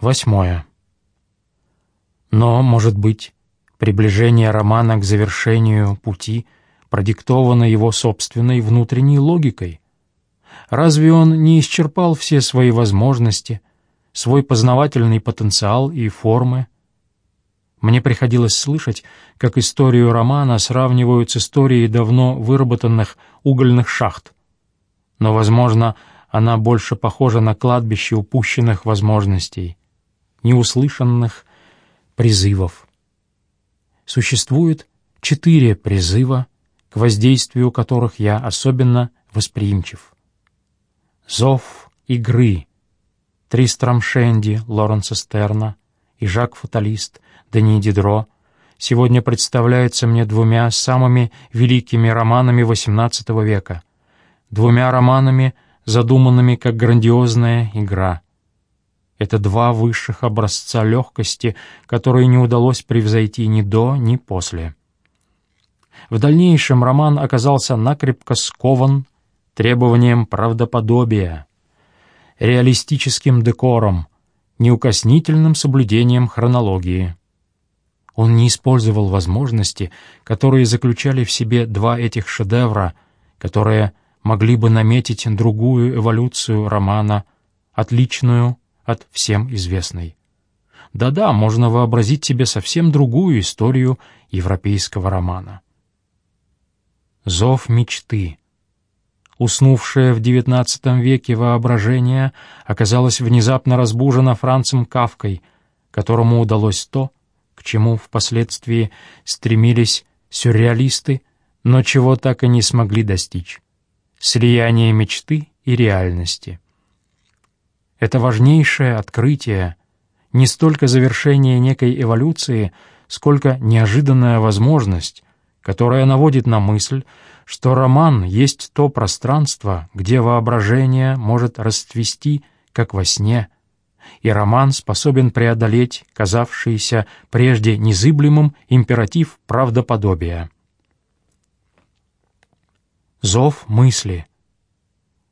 Восьмое. Но, может быть, приближение романа к завершению пути продиктовано его собственной внутренней логикой. Разве он не исчерпал все свои возможности, свой познавательный потенциал и формы? Мне приходилось слышать, как историю романа сравнивают с историей давно выработанных угольных шахт. Но, возможно, она больше похожа на кладбище упущенных возможностей, неуслышанных призывов. Существует четыре призыва, к воздействию которых я особенно восприимчив. Зов игры Тристрам Шенди Лоренса Стерна и Жак Фаталист Дани Дидро сегодня представляются мне двумя самыми великими романами XVIII века, двумя романами, задуманными как грандиозная игра. Это два высших образца легкости, которые не удалось превзойти ни до, ни после. В дальнейшем роман оказался накрепко скован требованием правдоподобия, реалистическим декором, неукоснительным соблюдением хронологии. Он не использовал возможности, которые заключали в себе два этих шедевра, которые могли бы наметить другую эволюцию романа, отличную от всем известной. Да-да, можно вообразить себе совсем другую историю европейского романа. Зов мечты. Уснувшее в XIX веке воображение оказалось внезапно разбужено Францем Кавкой, которому удалось то, к чему впоследствии стремились сюрреалисты, но чего так и не смогли достичь — слияние мечты и реальности. Это важнейшее открытие, не столько завершение некой эволюции, сколько неожиданная возможность, которая наводит на мысль, что роман есть то пространство, где воображение может расцвести, как во сне — и роман способен преодолеть казавшийся прежде незыблемым императив правдоподобия. Зов мысли.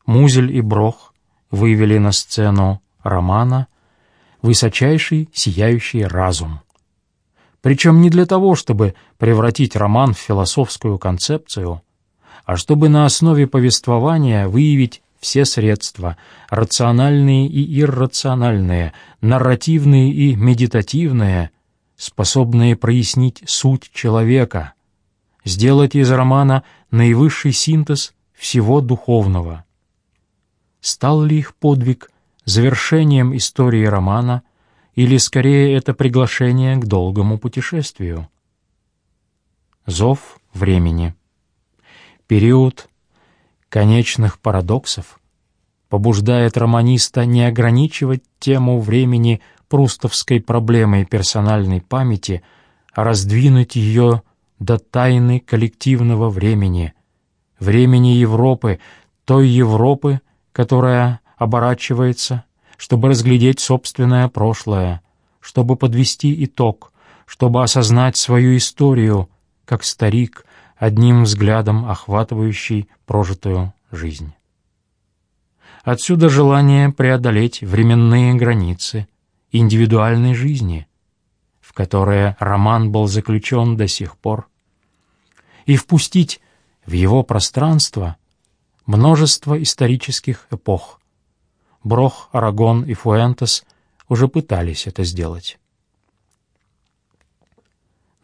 Музель и Брох вывели на сцену романа высочайший сияющий разум. Причем не для того, чтобы превратить роман в философскую концепцию, а чтобы на основе повествования выявить все средства, рациональные и иррациональные, нарративные и медитативные, способные прояснить суть человека, сделать из романа наивысший синтез всего духовного. Стал ли их подвиг завершением истории романа, или скорее это приглашение к долгому путешествию? Зов времени. Период конечных парадоксов побуждает романиста не ограничивать тему времени прустовской проблемой персональной памяти, а раздвинуть ее до тайны коллективного времени, времени Европы, той Европы, которая оборачивается, чтобы разглядеть собственное прошлое, чтобы подвести итог, чтобы осознать свою историю, как старик, одним взглядом охватывающий прожитую жизнь. Отсюда желание преодолеть временные границы индивидуальной жизни, в которые роман был заключен до сих пор, и впустить в его пространство множество исторических эпох. Брох, Арагон и Фуэнтес уже пытались это сделать.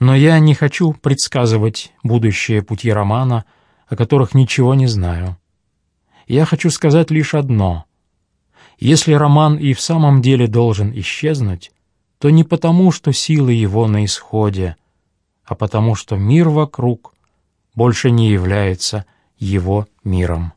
Но я не хочу предсказывать будущее пути романа, о которых ничего не знаю. Я хочу сказать лишь одно. Если роман и в самом деле должен исчезнуть, то не потому, что силы его на исходе, а потому что мир вокруг больше не является его миром.